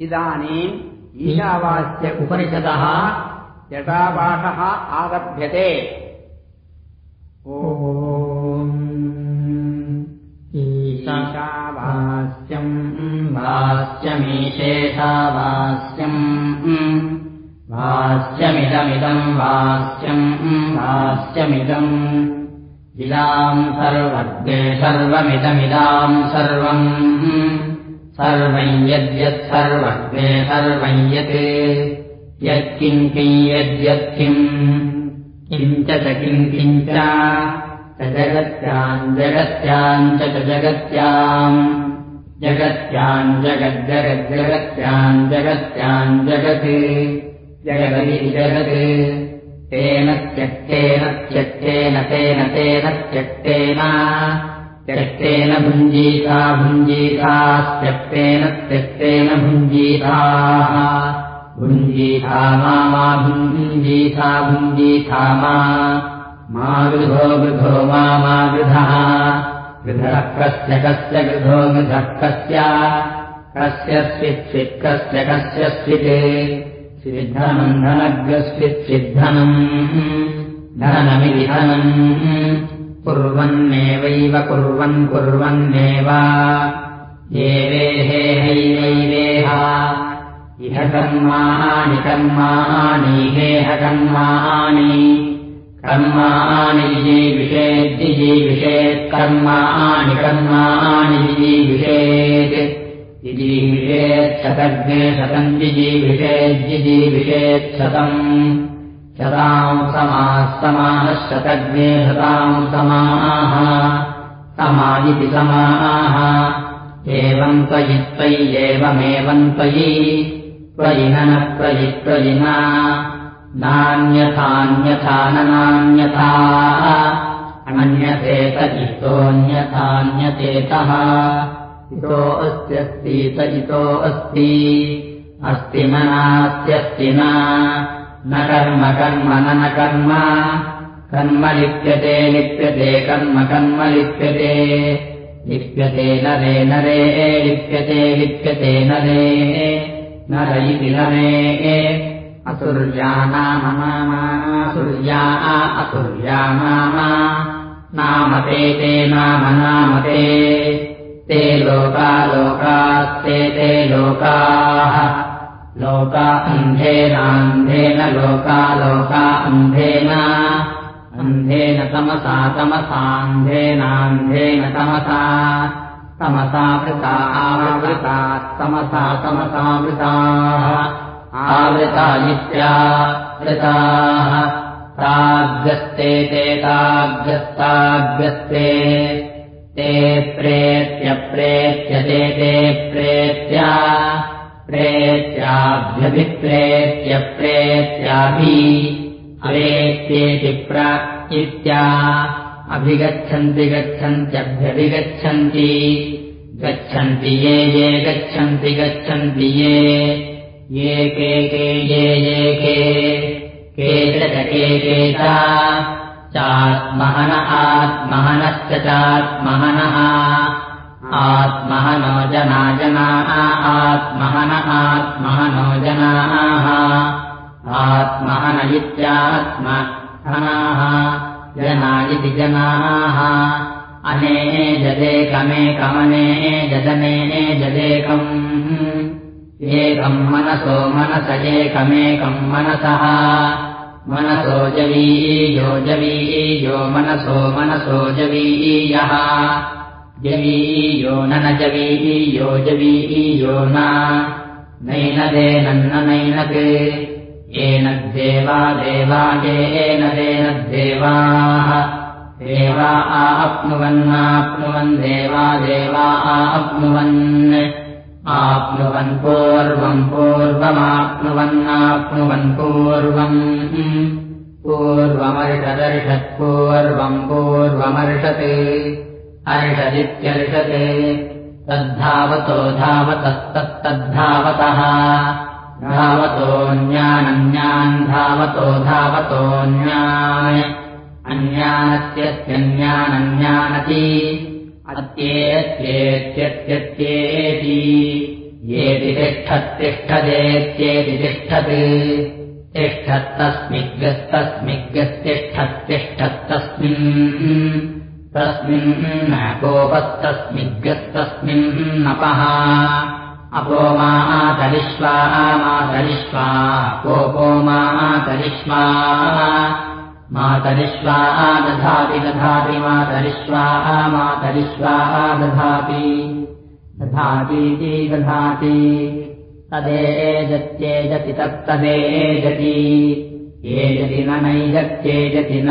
इदानीम् ईशावास्य उपनिषदः जटापाठः आरभ्यते। ईशावास्यम् वास्यमीशेषावास्यम् वास्यमिदमिदम् वास्यम् वास्यमिदम् इदाम् सर्वज्ञे सर्वमिदमिदाम् सर्वम् सर्वम् यद्यत् यत् यत्किम् किम् यद्यत्किम् किञ्च च किम् किञ्च। जगत्याम् जगत्याम् च जगत्याम् जगत्याम् जगज्जगज्जगत्याम् जगत्याम् जगत्। जगदिति जगत्। तेन त्यक्तेन त्यक्तेन तेन तेन त्यक्तेन त्यक्तेन भुञ्जीता भुञ्जीतास्त्यक्तेन त्यक्तेन भुञ्जीताः। भुञ्जीथा मा भुञ्जीथा भुञ्जीथा मा। गृधो गृधो मा गृधः। गृधः कस्य कस्य कस्य कस्य स्वित् कस्य कस्य स्वित् सिद्धनम् धनग्रस्विच्छिद्धनम् धनमिति धनम् कुर्वन्नेवैव कुर्वन् कुर्वन्नेव। एवेहेहैवैवेह इह कर्माणि कर्माणि हेह कर्माणि। कर्माणि जीविषेज्जिजीविषेत् कर्माणि कर्माणि जीविषेत् जिजीविषेच्छतज्ञे शतम् जिजीविषेज्जिजीविषेच्छतम् शताम् समाः शतज्ञे शताम् समाः समायिति समाः। एवम् त्वयि त्वयि एवमेवम् त्वयि त्वयिनन प्रयि त्वयिना नान्यथान्यथा न नान्यथा अनन्यथेत इतोऽन्यथान्यतेतः इतो अस्त्यस्तीत इतो अस्ति अस्ति मनास्त्यस्ति न कर्म कर्म न कर्म कर्म। लिप्यते लिप्यते कर्म कर्म लिप्यते लिप्यते नरे नरे लिप्यते लिप्यते नरे। नर इति नरे। असुर्या नाम नामासुर्या असुर्या नाम। नामते ते नाम नामते ते। लोका लोकास्ते ते लोकाः लोका अन्धेनान्धेन लोका लोका अन्धेन। अन्धेन तमसा तमसान्धेनान्धेन तमसा। तमसा वृता आवृता तमसा तमसावृताः आवृता इत्या वृताः। ताग्रस्ते ते ताग्रस्ताग्रस्ते ते प्रेत्यप्रेत्यते ते प्रेत्या प्रेत्याभ्यभिप्रेत्यप्रेत्याभि अवेत्येति प्र इत्या। अभिगच्छन्ति गच्छन्त्यभ्यभिगच्छन्ति। गच्छन्ति ये ये गच्छन्ति गच्छन्ति ये। ये के के ये ये के। के च के के चात्महन आत्महनश्च चात्महनः आत्महनो जना जनाः जनाः आत्महन इत्यात्महनाः जना इति जनाः। अने जदेकमेकमने जदने जदेकम्। एकम् मनसो मनस एकमेकम् मनसः। मनसो जवीयो जवीयो मनसो मनसो जवीयः जवीयो न न जवीयो न। नैनदेनन्न नैनत् येनद्देवा देवा येन देनद्देवाः देवा। आप्नुवन्नाप्नुवन् देवा देवा आप्नुवन् आप्नुवन् पूर्वम्। पूर्वमाप्नुवन्नाप्नुवन् पूर्वम् पूर्वमर्षदर्षत्पूर्वम् पूर्वमर्षत् अर्षदित्यर्षत् तद्धावतो धावतस्तत्तद्धावतः। धावतोऽन्यानन्यान् धावतो धावतोऽन्यान् अन्यानत्यस्यन्यानन्यानति अत्येत्येत्यत्यत्येति येति तिष्ठत्तिष्ठदेत्येति तिष्ठत्। तिष्ठत्तस्मिग्गस्तस्मिग्गस्तिष्ठत्तिष्ठत्तस्मिन् तस्मिन् कोपस्तस्मिग्गस्तस्मिन्नपः अपो मातरिष्वा मातरिष्वा कोपो मातरिष्वा। मातरिष्वा दधाति दधाति मातरिष्वा मातरिष्वा दधाति। दधातीति दधाति। तदेजत्येजति तत्तदेजति। एजति न नैजत्येजति न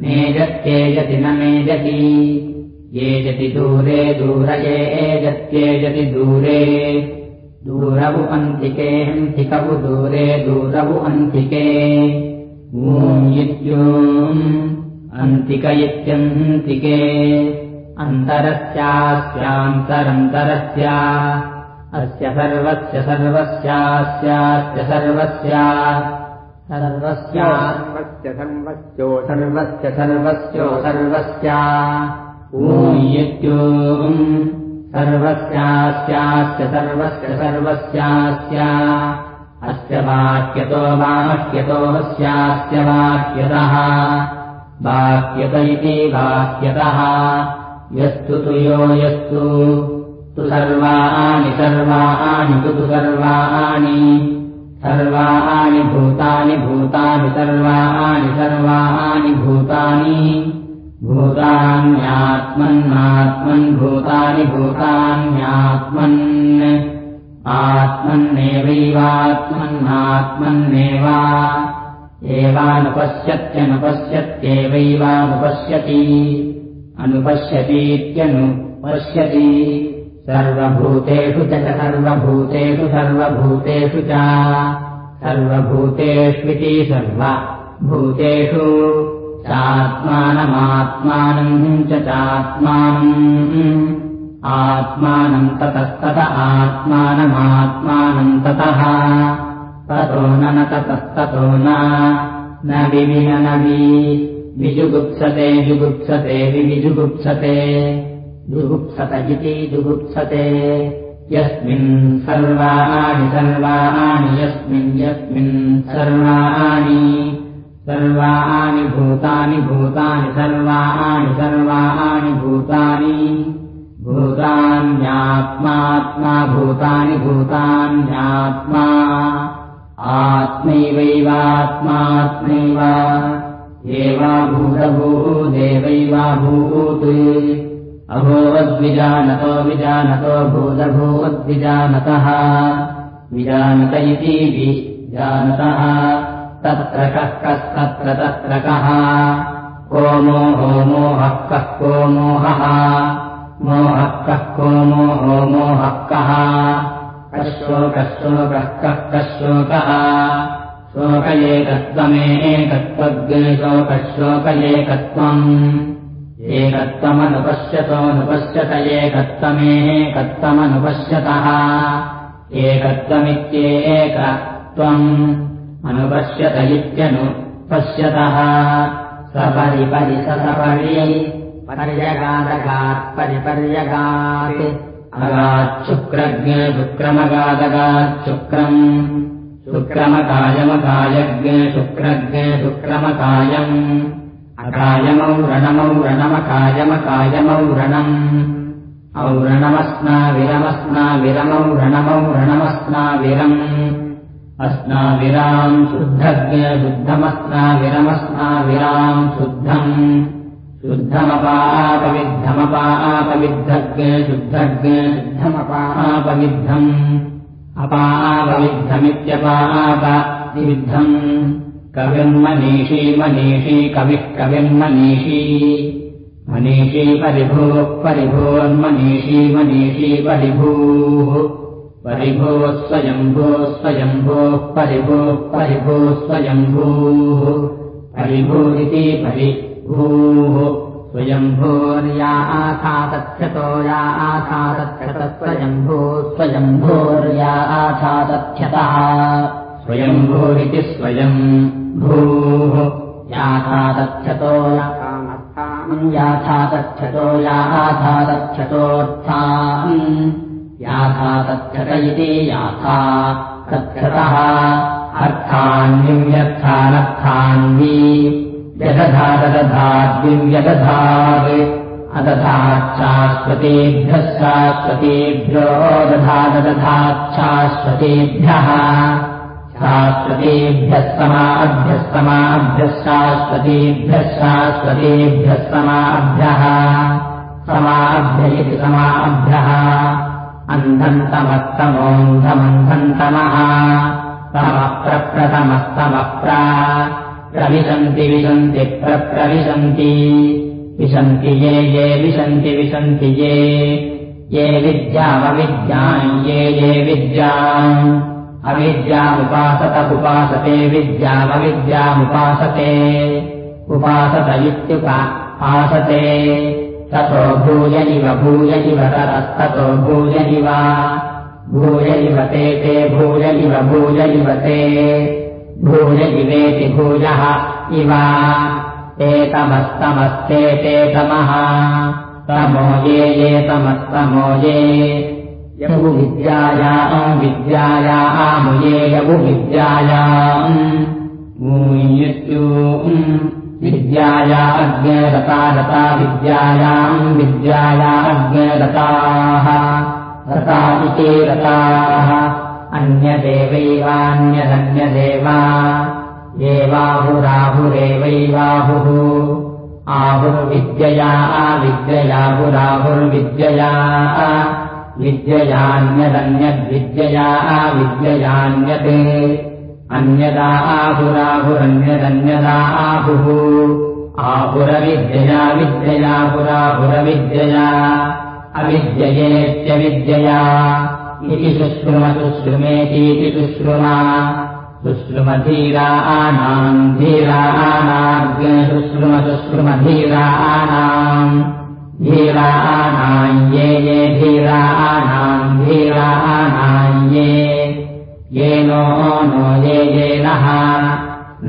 नेजत्येजति न नेजति येजति दूरे दूरये एजत्येजति दूरे। दूरवु अन्तिके हन्तिकवु दूरे दूरवु अन्तिके। ऊयित्योम् अन्तिक इत्यन्तिके अन्तरस्यास्यान्तरन्तरस्य। अस्य सर्वस्य सर्वस्यास्यास्य सर्वस्य सर्वस्य सर्वस्य सर्वस्यो सर्वस्य सर्वस्यो सर्वस्य ऊयित्योम् सर्वस्यास्यास्य सर्वस्य सर्वस्यास्य अस्य वाक्यतो वाक्यतो स्यास्य वाक्यतः। वाक्यत इति वाक्यतः। यस्तु तु यो यस्तु। तु सर्वाणि सर्वाणि तु तु सर्वाणि सर्वाणि भूतानि भूतानि सर्वाणि सर्वाणि भूतानि भूतान्यात्मन्नात्मन् भूतानि भूतान्यात्मन् आत्मन्नेवैवात्मन्नात्मन्नेव एवानुपश्यत्यनुपश्यत्येवैवानुपश्यति अनुपश्यतीत्यनुपश्यति सर्वभूतेषु च सर्वभूतेषु सर्वभूतेषु च। सर्वभूतेष्विति सर्वभूतेषु। चात्मानमात्मानम् च चात्मानम्। आत्मानम् ततस्तत आत्मानमात्मानम् ततः। ततो न न ततस्ततो न। न विविननवि। विजुगुप्सते जुगुप्सते विविजुगुप्सते जुगुप्सत इति जुगुप्सते यस्मिन् सर्वाणि सर्वाणि यस्मिन् यस्मिन् सर्वाणि। सर्वाणि भूतानि भूतानि सर्वाणि सर्वाणि भूतानि। भूतान्यात्मात्मा भूतानि भूतान्यात्मा। आत्मैवैवात्मात्मैव। एवाभूतभूदेवैवाभूत् अभूवद्विजानतो विजानतो भूतभूवद्विजानतः विजानत इति विजानतः तत्र कः कस्तत्र तत्र कः। को मोहो मोहः कः को मोहः। मोहः कः को मोहो मोहः कः। कशोकः शोकः कः कः शोकः शोकयेकत्वमेकत्वग्शोकः शोकयेकत्वम् एकत्वमनुपश्यतोऽनुपश्यत एकत्वमेकत्वमनुपश्यतः एकत्वमित्येकत्वम् अनुपश्यत इत्यनुपश्यतः सपरिपरि सपरि पर्यगादगात् परिपर्यगात् अगाच्छुक्रज्ञ शुक्रमगादगाच्छुक्रम् शुक्रमकायमकायज्ञ शुक्रज्ञ शुक्रमकायम् अकायमौ रणमौ रणमकायमकायमौ रणम्। विरमौ रणमौ रणमस्ना विरम् शुद्धज्ञ शुद्धमस्ना शुद्धम्। शुद्धमपापविद्धमपापविद्धज्ञ शुद्धज्ञ शुद्धमपापविद्धम्। अपापविद्धमित्यपापविद्धम् कविर्मनीषी मनीषी कविः कविर्मनीषी मनीषी परिभोः परिभोर्मनीषी मनीषी परिभूः। परिभोः स्वयम्भोः स्वयम्भोः परिभोः परिभोः स्वयम्भूः। परिभूरिति परिभूः। स्वयम्भोर्या आथातथ्यतो या आथातथ्यतः स्वयम्भूः स्वयम्भोर्या आथातथ्यतः स्वयम्भूरिति स्वयम् भूः। याथातथ्यतो याथातथ्यतो याथातथ्यतोऽर्थाम् याथा तच्छत इति याथा तच्छतः अर्थान्यर्थानर्थान्वी व्यदधा ददधाद्विव्यदधात् अदधाच्छाश्वतेभ्यः शाश्वतेभ्यो दधा ददधाच्छाश्वतेभ्यः शाश्वतेभ्यः समाभ्यः समाभ्यः शाश्वतेभ्यः इति समाभ्यः अन्धन्तमस्तमोऽन्धमन्धन्तमः तमप्रप्रथमस्तमप्रा प्रविशन्ति विशन्ति प्रप्रविशन्ति विशन्ति ये ये विशन्ति विशन्ति ये ये विद्यामविद्याम् ये ये विद्याम् अविद्यामुपासत उपासते विद्यामविद्यामुपासते। उपासत इत्युपासते ततो भूय इव भूय इव ततस्ततो भूय इव भूय इव ते ते भूय इव भूय इव ते। भूय इवेति भूयः इव। एतमस्तमस्ते ते तमः। तमो ये ये तमस्तमो ये यगु विद्यायाम् विद्यायामुये यगु विद्यायाम् विद्याया अज्ञरता रता विद्यायाम् विद्याया अज्ञरताः रता इति रताः अन्यदेवैवान्यदन्यदेवा एवाहुराहुरेवैवाहुः आहुर्विद्यया आविद्ययाहुराहुर्विद्यया विद्ययान्यदन्यद्विद्यया आविद्ययान्यत् अन्यदा आहुराहुरन्यदन्यदा आहुः आहुरविद्यया विद्ययाहुराहुरविद्यया अविद्ययेत्यविद्यया। इति शुश्रुमशुश्रुमेतीति शुश्रुमा शुश्रुमधीरा आनाम् धीरा आनार्ग्य शुश्रुमशुश्रुमधीरा आनाम् धीरा आनाम् ये ये धीरा आनाम् धीरा आनाम् ये येनो नो ये येनः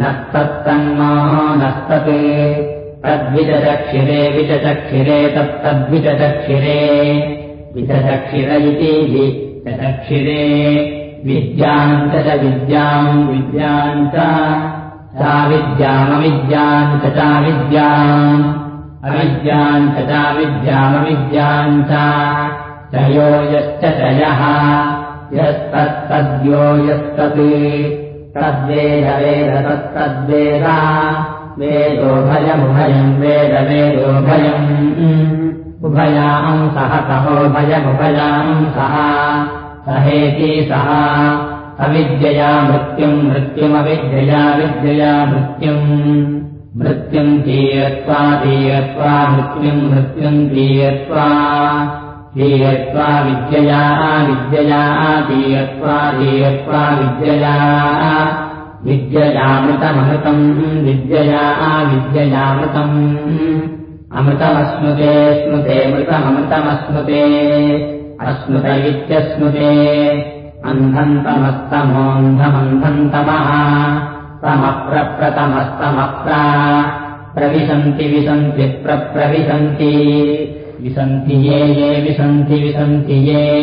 नस्तत्तन्नो नस्तत् तद्विचचक्षिरे विचचक्षिरे तत्तद्विचचक्षिरे विचचक्षिर इति विचचक्षिरे विद्याम् च विद्याम् विद्याम् च सा विद्यामविद्याम् च चा विद्याम् अविद्याम् च चा विद्यामविद्याम् च। चयो यस्तत्तद्यो यस्तत् तद्वेद वेद तत्तद्वेद वेदोभयमुभयम् वेद वेदोभयम् उभयाम् सह सहोभयमुभयाम् सह। सहेति सः अविद्यया मृत्युम् मृत्युमविद्यया विद्यया मृत्युम् मृत्युम् तीयत्वा तीयत्वा मृत्युम् मृत्युम् तीयत्वा धीयत्वा विद्यया विद्यया धीयत्वा धीयत्वा विद्यया विद्ययामृतमृतम् विद्यया विद्ययामृतम् अमृतमश्नुते स्मृते मृतममृतमश्नुते अश्नुत इत्यश्नुते अन्धन्तमस्तमोऽन्धमन्धन्तमः तमप्रप्रतमस्तमप्रा प्रविशन्ति विशन्ति प्रप्रविशन्ति विसन्ति ये ये विसन्ति विसन्ति ये।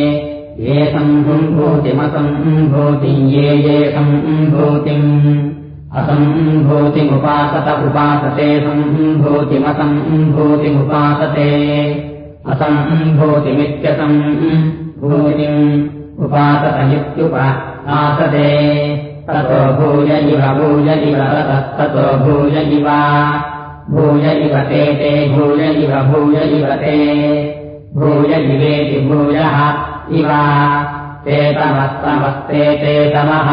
ये सम्भूतिमसम्भूति ये ये सम्भूतिम्। असम्भूतिमुपासत उपासते। सम्भूतिमसम्भूतिमुपासते असम्भूतिमित्यसम् भूतिम्। उपासत इत्युपासते ततो भूय इव भूय इव ततस्ततो भूय इव। भूय इव ते ते भूय इव भूय इव ते। भूय इवेति भूयः इव। ते तमस्तमस्ते ते तमः।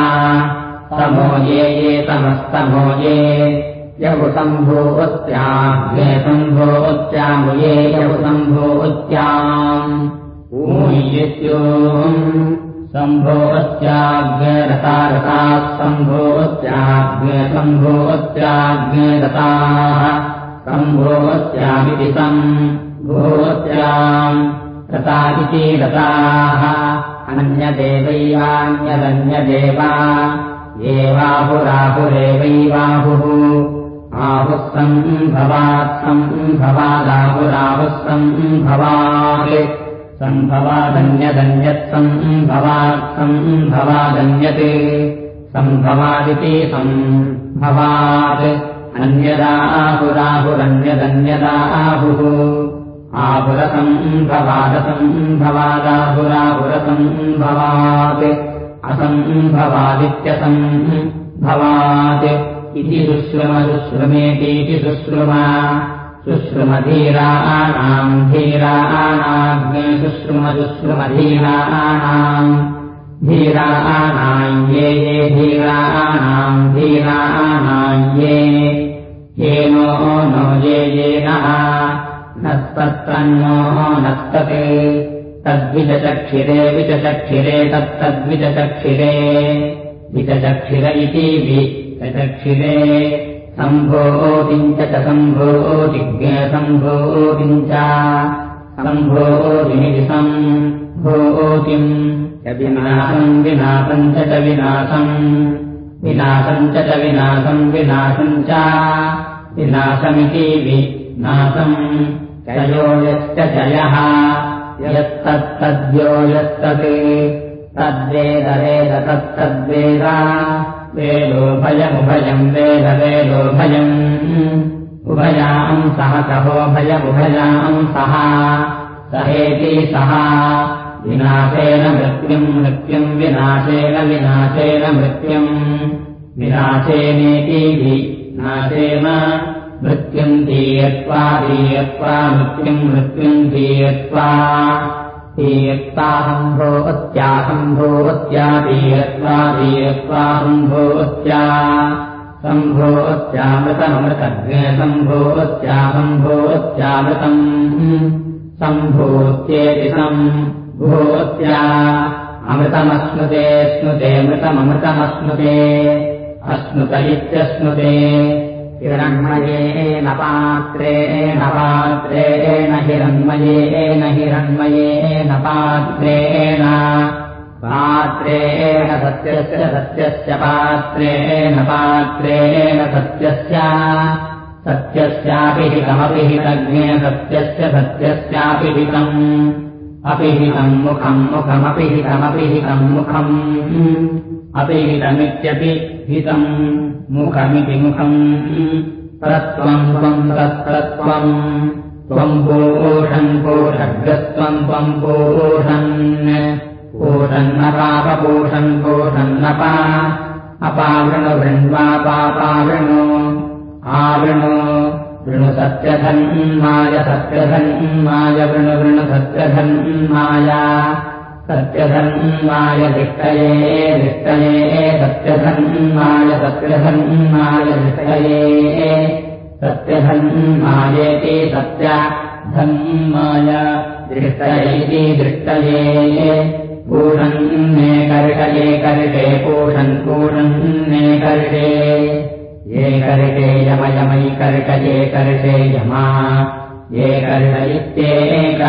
तमो ये ये तमस्तमो ये। यवुसम्भूत्याग्ने सम्भूत्यामुये यवुसम्भूत्याम् ऊयित्यो सम्भोत्याग्रतारताः सम्भोत्याग्ने सम्भोत्याग्नेरताः सम्भोत्यामिति सम्भोत्याम् रता इति रताः अन्यदेवैवान्यदन्यदेवा एवाहुराहुरेवैवाहुः आहुः सम्भवात् सम्भवादाहुराहुः सम्भवात् सम्भवादन्यदन्यत्सम् भवात्सम् भवादन्यत् सम्भवादिति सम्भवात्। अन्यदा आहुराहुरन्यदन्यदा आहुः आहुरसम् भवादसम् भवादाहुराहुरसम् भवात् असम्भवादित्यसम् भवात् इति शुश्रुमशुश्रुमेतीति शुश्रुमा शुश्रुमधीराणाम् धीराणाग्ने शुश्रुमशुश्रुमधीराणाम् धीराणाम् ये ये धीराणाम् धीराणाम् ये येनो नो ये ये नः नस्तत्तन्नो नस्तते तद्विचचक्षिरे विचचक्षिरे तत्तद्विचचक्षिरे विचचक्षिर इति विचचक्षिरे सम्भोतिम् च सम्भोतिज्ञसम्भोतिम् च सम्भोतिमिति सम्भोतिम् विनाशम् विनाशम् च च विनाशम् विनाशम् च च विनाशम् विनाशम् च विनाशमिति विनाशम् चयो यश्च जयः यस्तत्तद्यो यस्तत् तद्वेदवेद तत्तद्वेद वेदोभयमुभयम् वेद वेदोभयम् उभयाम् सह सहोभयमुभयाम् सः सहेति सः विनाशेन मृत्युम् मृत्युम् विनाशेन विनाशेन मृत्युम्। विनाशेनेति विनाशेन मृत्युम् धीयत्वा धीयत्वा मृत्युम् मृत्युम् धीयत्वा सम्भोत्यामृतमृतज्ञ सम्भोत्यासम्भोत्यामृतम् सम्भूत्येति सम्भूत्या अमृतमश्नुते स्नुते मृतममृतमश्नुते अश्नुत इत्यश्नुते हिरण्मयेन पात्रेण पात्रेण हिरण्मयेन हिरण्मयेन पात्रेण पात्रेण सत्यस्य सत्यस्य पात्रेण पात्रेण सत्यस्य सत्यस्यापि हितमपि हितज्ञे सत्यस्य सत्यस्यापि हितम् अपि हितम् मुखम् मुखमपि हितमपि हितम् मुखम् अपि हितमित्यपि हितम् मुखमिति मुखम् परत्वम् त्वम् तत्त्वम् त्वम् पोषन् पोषग्रस्त्वम् त्वम् पोषन् पोषन्नपापपोषन् पोषन्नपा अपावृणवृण्वा पापावृणो आवृणु वृणु सत्यधन्माय सत्यधन्माय वृणु वृणु सत्यधन्माय सत्यधन्माय दिष्टये दिष्टये सत्यधन्माय सत्यधन्माय दिष्टये सत्यधन्मायेति सत्यधन्माय दृष्टयेति दृष्टये। पूषन्ने कर्षये कर्षे पूषन् पूषन्ने कर्षे। ये कर्षे यमयमयि कर्षये कर्षे यमा ये कर्ष इत्येक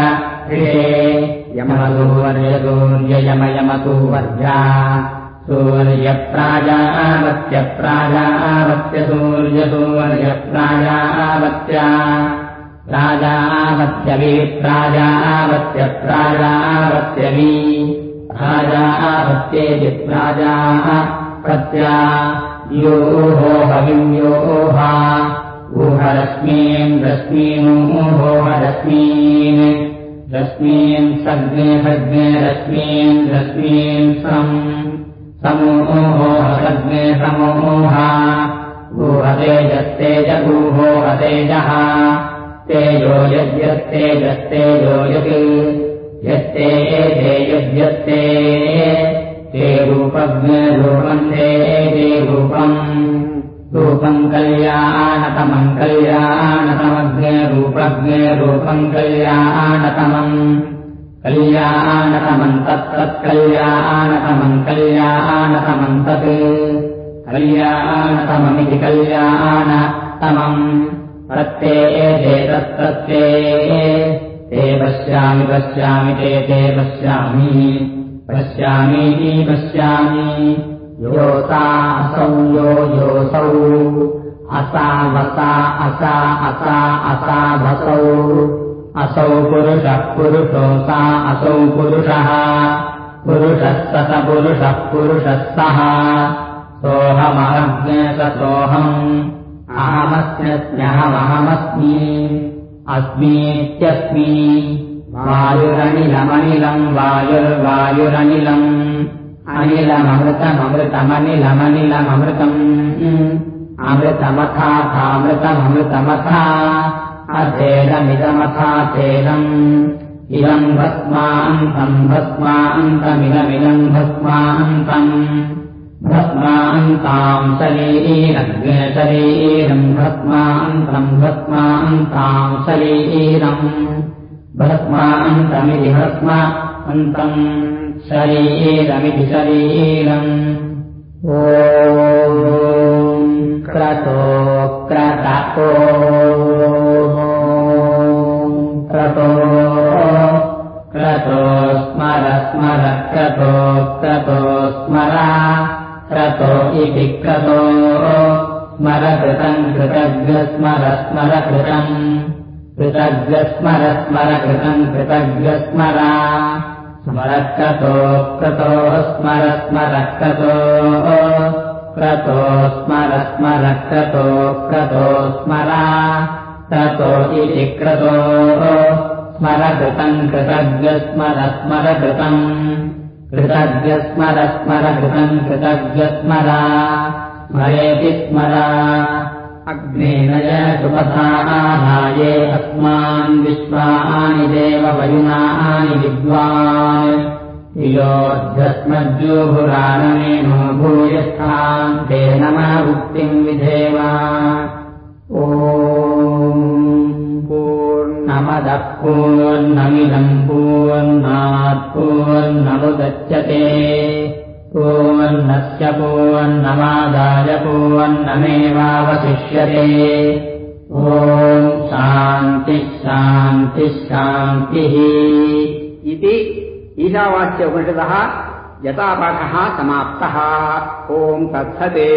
ऋषे यमसूर्ययमयमसू वर्या सूर्यप्राजावत्यप्राजावत्य सूर्यसूर्यप्राजावत्या प्राजावत्यवि प्राजावत्यप्राजावत्यवि प्राजावत्येति प्राजाः प्रत्या योः ऊहरश्मीन् रश्मीनोहोहरश्मीन् रश्मीन् सग्ने सग्ने रश्मीन् रश्मीन् सम् समोहोहसग्ने समोह ऊहतेजस्तेजगूहोहतेजः तेजो यद्यस्तेजस्तेजो यत् यत्ते ते यद्यस्ते ते रूपज्ञे रूपन्ते ते रूपम् रूपम् कल्याणतमम् कल्याणतमज्ञे रूपज्ञे रूपम् कल्याणतमम् कल्याणतमम् तत्तत्कल्याणतमम् कल्याणतमम् तत् कल्याणतममिति कल्याणतमम् प्रत्ये ते तत्तत्ते ते पश्यामि पश्यामि ते ते पश्यामि पश्यामीति पश्यामि योतासौ यो योऽसौ असा वसा असा असा असा वसौ। असौ पुरुषः पुरुषोऽसा असौ पुरुषः पुरुषः स स पुरुषः। पुरुषः सः सोऽहमहज्ञ स सोऽहम्। अहमस्म्यहमहमस्मि। अस्मीत्यस्मि। वायुरनिलमनिलम् वायुर्वायुरनिलम् अनिलममृतममृतमनिलमनिलममृतम् अमृतमथाथामृतममृतमथा अथेदमिदमथाथेदम् इदम् भस्मान्तम् भस्मान्तमिदमिदम् भस्मान्तम्। भस्मान्ताम् शरीरम् भस्मान्तम् भस्मान्ताम् शरीरम्। भस्मान्तमिति भस्म अन्तम् शरीरमिति शरीरम् ओ क्रतो क्रतो क्रतो क्रतो स्मर स्मर क्रतो क्रतो स्मर। क्रतो इति क्रतो स्मरकृतम् कृतज्ञस्मर स्मर कृतम्। कृतज्ञस्मर स्मर कृतम् कृतज्ञस्मर स्मरक्रतो क्रतो स्मर स्मर क्रतो क्रतो स्मर स्मर क्रतो स्मर क्रतो इति क्रतो स्मरकृतम् कृतज्ञस्मर स्मर कृतम् कृतज्ञस्मर स्मर कृतम् कृतज्ञस्मर स्मरेति स्मर अग्नेनय सुपथानाये अस्मान् विश्वानि देववयुनानि विद्वान् तिलोऽध्यस्मज्जोभुराणमेनो भूयस्थान् ते नमः उक्तिम् विधेव। ओ पूर्णमदः पूर्णमिदम् पूर्णात् पूर्णमुदच्यते पूर्णस्य पूर्णमादाय पूर्णमेवावशिष्यते ॐ शान्तिः शान्तिः शान्तिः। इति ईशावास्य उपनिषदः यथापाठः समाप्तः। ओम् तत्सते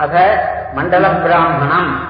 अथ मण्डलब्राह्मणम्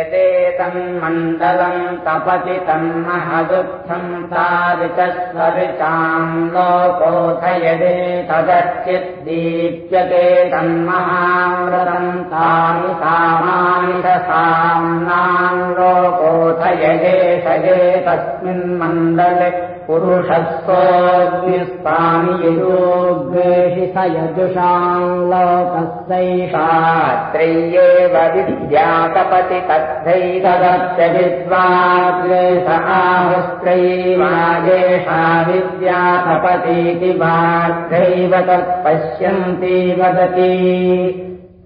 यदेतन्मण्डलम् तपति तन्महदुःखम् तादृशस्वरिचाम् लोकोऽथ यदे तदच्चिद्दीप्यते तन्महामृतम् तानि सामानि च साम्नाम् लोकोऽथ यदे यजोग्रेहि स यजुषाम् लोकस्यैषात्रय्येव विद्यातपति तद्धैतदस्य विद्वाग्रे स आहस्त्रैवाजेषा विद्यातपतीति वाग्रैव तत्पश्यन्ति वदति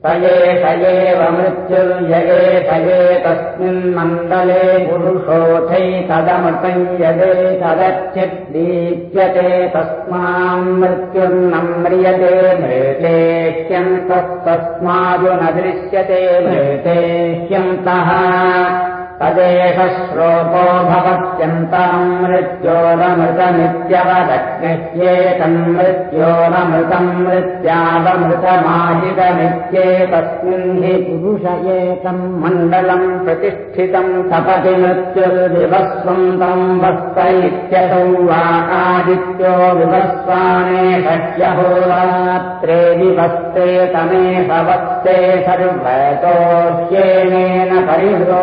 स एष एव मृत्युर्यये स ये तस्मिन्मण्डले पुरुषोऽथैतदमृतम् यदे तदच्चिद्दीप्यते तस्माम् मृत्युर्न म्रियते दृश्यते मृते ह्यन्तः तदेष श्लोको भवत्यन्तम् मृत्योरमृतमित्यवदग्निह्येतम् मृत्योरमृतम् मृत्यावमृतमाहितमित्येतस्मिन् हि पुरुष एकम् मण्डलम् प्रतिष्ठितम् सपति मृत्युर्विवस्वन्तम् वस्त इत्यसौ वा आदित्यो विवस्वाने षड्यहोरात्रे विवस्ते तमे भवत्ते सर्वतोह्येनेन परिहृतो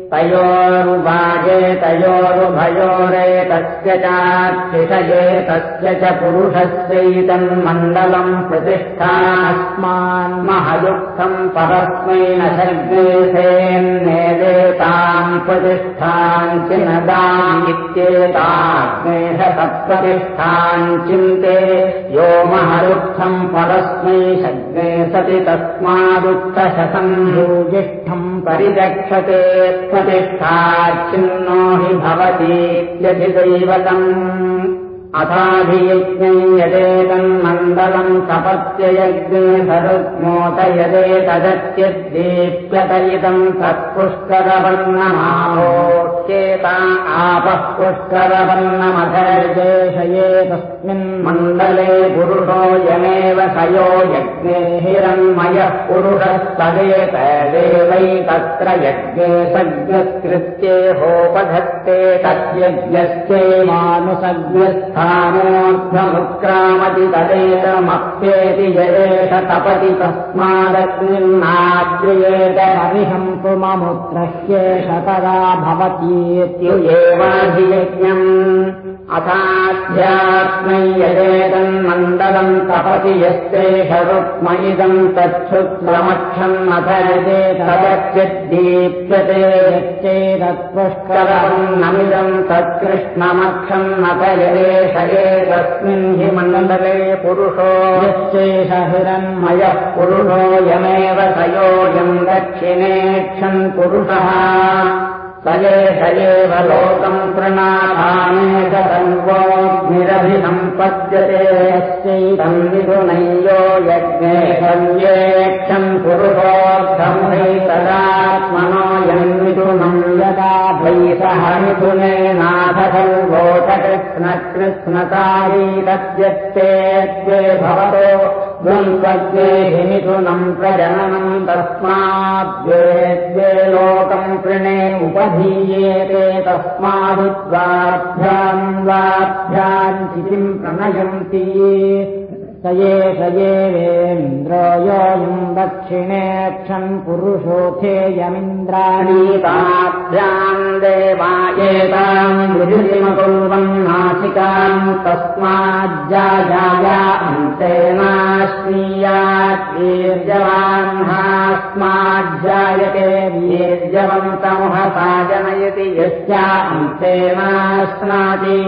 तयोरुवाजे तयोरुभयोरेतस्य चाक्षिषये तस्य च पुरुषस्यैतन्मण्डलम् प्रतिष्ठास्मान् महयुक्तम् परस्मै न सर्गेसेन्नेदेताम् प्रतिष्ठाञ्चिनदामित्येताग्नेश तत्प्रतिष्ठाञ्चिन्ते यो महरुत्थम् परस्मै शग्ने सति तस्मादुक्तशतम् योजिष्ठम् परिरक्षते प्रतिष्ठाच्छिन्नो हि भवतीत्यधिदैवतम् अथाभियज्ञै यदेतन्मण्डलम् सपत्ययज्ञे सरुत्मोदयदेतदत्यद्दीप्यत इदम् तत्पुष्करवर्णमाहोच्येता आपः पुष्करवर्णमधर्देशये तस्मिन् मण्डले पुरुषोऽयमेव सयो यज्ञे सदेतदेवै तत्र यज्ञे सज्ञस्कृत्येहोपधत्ते तद्यज्ञश्चैमानुसज्ञस्थ ोऽध्वमुत्क्रामति तदेतमप्येति जयेष तपति तस्मादग्निन्नाद्रियेतरविहम् पुममुत्रह्येष तदा भवतीत्युयेवाधियज्ञम् अथाध्यात्मै यजेतन्मण्डलम् तपति यस्तेष रुक्मयिदम् तच्छुक्रमक्षन्नथ यजेतदच्चिद्दीप्यते यच्चेदत्पुष्करम् तत्कृष्णमक्षन्नथ यदेश एतस्मिन् हि मण्डले पुरुषो। यश्चेष हिरण्मयः पुरुषो यमेव सयोऽयम् दक्षिणेक्षन् पुरुषः स एष एव लोकम् प्रणाथानेष सर्वोऽग्निरभिसम्पद्यते यस्यैतम् विदुनय्यो यज्ञे वै तदात्मनो यन्मिथुनम् यदा वै सह मिथुनेनाथ सर्वोटकृष्णकृष्णकारी तद्यत्तेऽद्ये भवतो मिथुनम् प्रजननम् तस्माद्वेद्ये लोकम् कृणे उपधीयेते तस्मादुद्वाभ्याम् वाभ्याम् चितिम् प्रणयन्ति स एष एवेन्द्रो योऽयम् दक्षिणेक्षन् पुरुषोऽथेयमिन्द्राणीताभ्याम् देवायेताम् विधिमकुर्वन् नासिकाम् तस्माज्जाया वीर्यवाह्नास्माज्जायते वीर्यवन्तमुहसा जनयति यस्या अन्तेनाश्नाति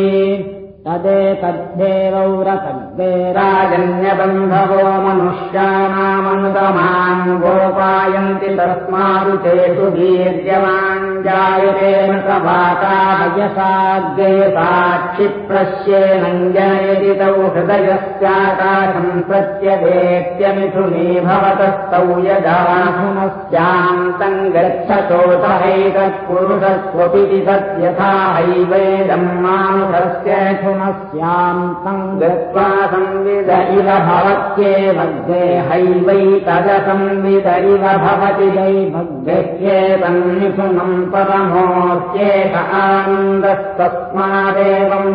तदेतद्धेवौरसद्वे राजन्यबन्धवो मनुष्याणामनुगमान् गोपायन्ति तस्मारुतेषु वीर्यवान् मृतवाताभयसाग्रे साक्षिप्रश्येनम् जनयति तौ हृदयस्याकाशम् प्रत्यवेत्यमिथुनी भवतस्तौ यदाहुनस्यान्तम् गच्छतोतहैतत्पुरुषस्वपि सत्यथा हैवेदम् मानुषस्य स्यान्तम् गत्वा संविद इव भवत्येवग्रे हैवै तदसंविद इव भवति वै भग्रेतन्मिथुनम् परमोऽस्येष आनन्दस्तस्मादेवम्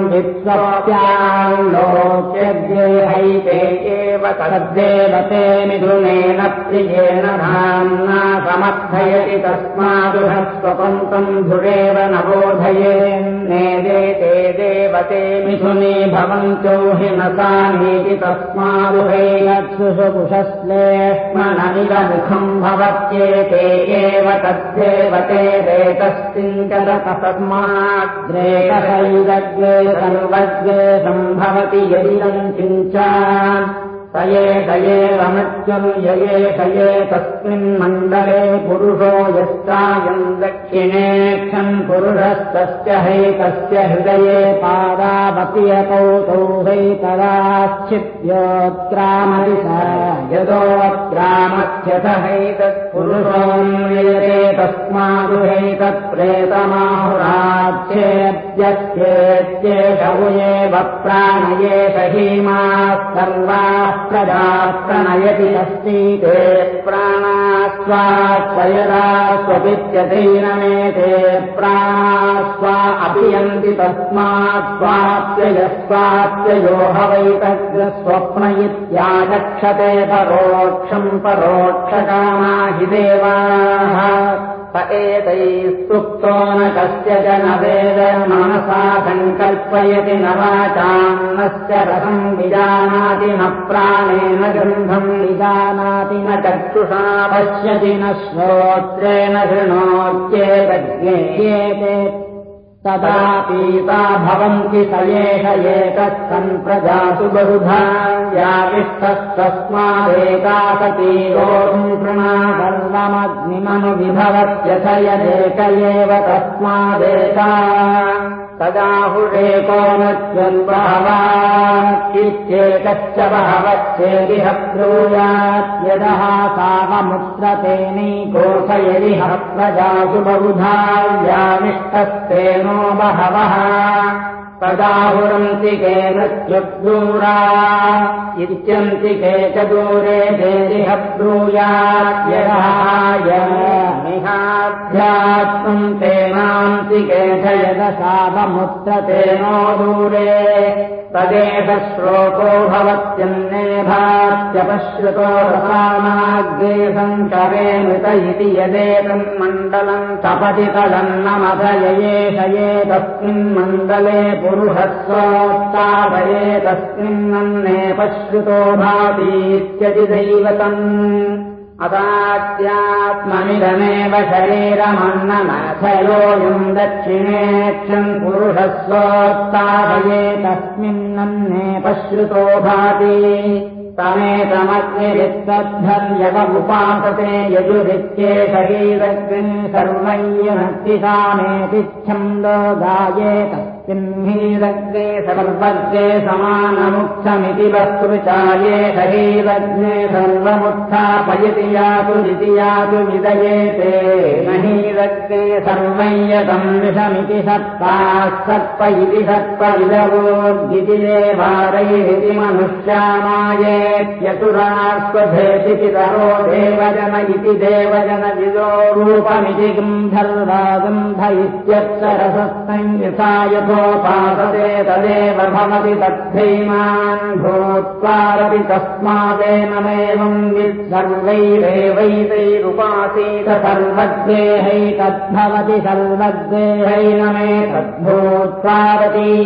हैते एव तद्देवते मिथुनेन प्रियेण धाम्ना समर्थयति तस्मादुह स्वपन्तम् धुरेव न बोधयेन्नेदे ते देवते मिथुनी भवन्तो हि न सामीति तस्मादुहैलक्षुषुकुशश्लेष्मणमिव मुखम् भवत्येते एव तद्धेवते रेतस्तिञ्चतस्माद्रेतसैरग्रे सर्वग्रे सम्भवति यदिदम् किञ्चा स एष एव मृत्युम् य एष ये तस्मिन्मण्डले पुरुषो यस्तायम् दक्षिणेक्षम् पुरुषस्तस्य हैतस्य हृदये पादावपियतौ तौ हैतदाश्चित्योत्क्रामति स यदोत्क्रामत्यथ हैतत्पुरुषोऽन्वियते तस्मादु हैतत्प्रेतमाहुराच्छेद्यस्येत्येष एव प्राणयेष हीमाः सर्वाः प्रजा प्रणयति अस्ति ते प्राणास्वात्वयदा स्वपित्यधीनमेते प्राणास्वा अपियन्ति तस्मात् स्वाप्ययस्वाप्ययो हवैतस्वप्न इत्यागच्छते परोक्षम् परोक्षकामा हि देवाः एतैः सुप्तो न कस्यचन वेद मनसा सङ्कल्पयति न वाचान्नस्य रसम् विजानाति न प्राणेन गन्धम् विजानाति न चक्षुषा पश्यति न श्रोत्रेण शृणोत्येतज्ञेयेते तदा पीता भवन्ति स एष एकः सम्प्रजातु बहुधा याविष्ठस्तस्मादेका सती गोम् कृणा सर्वमग्निमनुविभवत्यथ यदेक एव तस्मादेका तदाहुरेको न त्वन्बहवात्येकश्च बहवश्चेदिह ब्रूयात् यदः सावमुत्रतेनैकोष यदिह प्रजासु बहुधा यानिष्ठस्तेनो बहवः। तदाहुरन्तिके नृत्युद्दूरा इत्यन्तिके च दूरे देदिह ब्रूयाद्यहाय निहाध्यात्मम् तेनान्तिके च यदसावमुत्र तेनो दूरे तदेष श्लोको भवत्यन्ने भात्यपश्रुतो रसानाग्रे सङ्करे मृत इति यदेतम् मण्डलम् तपतितदन्नमधयेष ये तस्मिन् मण्डले पुरुषस्वोत्ताभये तस्मिन्नन्ने पश्रुतो भातीत्यतिदैवतम् अतात्यात्मनिदमेव शरीरमन्नमथयोऽयम् दक्षिणेक्षम् पुरुषस्वोत्ताभये तस्मिन्नन्ने पश्रुतो भाति। तमेतमग्निरित्तद्धर्यवमुपासते यजुरित्ये शरीरग्नि सर्वय्यनक्तिसामेति छन्दो तस्मिन्हीरग्ने सर्वग्ने समानमुक्षमिति वस्तुचाये शरीरग्ने सर्वमुत्थापयति यातु निति यातु विदयेते न हीरग्ने सर्वय्यतम् विषमिति सत्ताः सर्प इति सर्पविदवोर्गिति देवारैरिति मनुष्यामायेत्यसुरास्वभेति पितरो देवजन इति देवजन विदो रूपमिति गन्धर्वा गन्ध इत्यक्षरसंयथा यथोपासते तदेव भवति तद्धैमान् भूत्वारपि तस्मादेनमेवम् वित्सर्वैरेवैतैरुपासीत सर्वज्ञेहैतद्भवति सर्वज्ञेहैनमे तद्भूत्वारति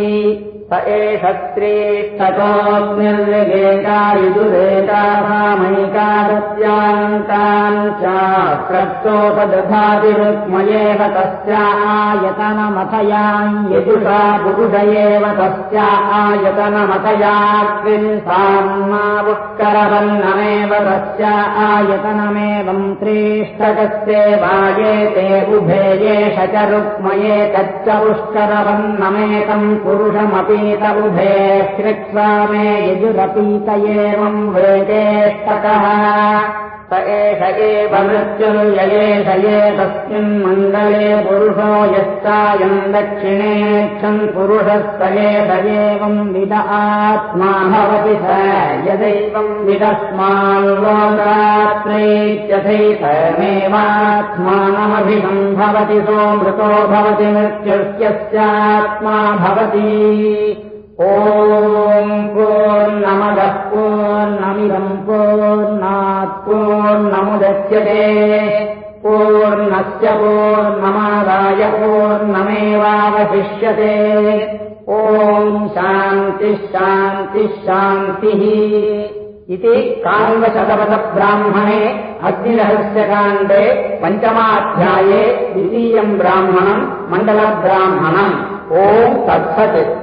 स एष त्रीष्ठतोऽग्निर्विगेकायुजुरेकाभामैकादस्यान्तान् चाक्रप्तोपदधातिरुक्मयेव तस्या आयतनमथयाम् यजुषा पुरुष एव तस्या आयतनमथयाग्निम् साम्नापुष्करवन्नमेव तस्या आयतनमेवम् येष च रुक्मये तच्च पुष्करवन्नमेकम् पुरुषमपि पीत उभे कृत्वा मे यजुरपीत एवम् वेदेष्टकः स एष एव मृत्युर्ययेष ये तस्मिन् मण्डले पुरुषो यश्चायम् एष एवम् विद आत्मा भवति स यदैवम् विदस्माल्लोकात्रैत्यथैतमेवात्मानमभिषम् भवति सोऽमृतो भवति मृत्युर्यस्यात्मा भवति ॐ पूर्णमदः पूर्णमिदम् पूर्णात् पूर्णमुदच्यते पूर्णस्य पूर्णमादाय पूर्णमेवावशिष्यते। ॐ शान्तिः इति काण्डशतपथब्राह्मणे अग्निरहस्यकाण्डे पञ्चमाध्याये द्वितीयम् ब्राह्मणम् मण्डलब्राह्मणम्। ॐ तत्सत्